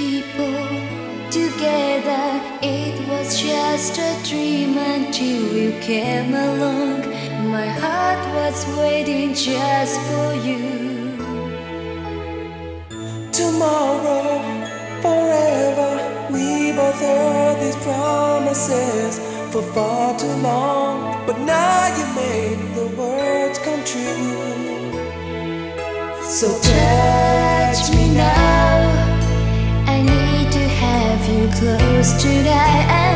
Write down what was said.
people together. It was just a dream until you came along. My heart was waiting just for you. Tomorrow, forever, we both heard these promises for far too long. But now you made the words come true. So touch me now. close today.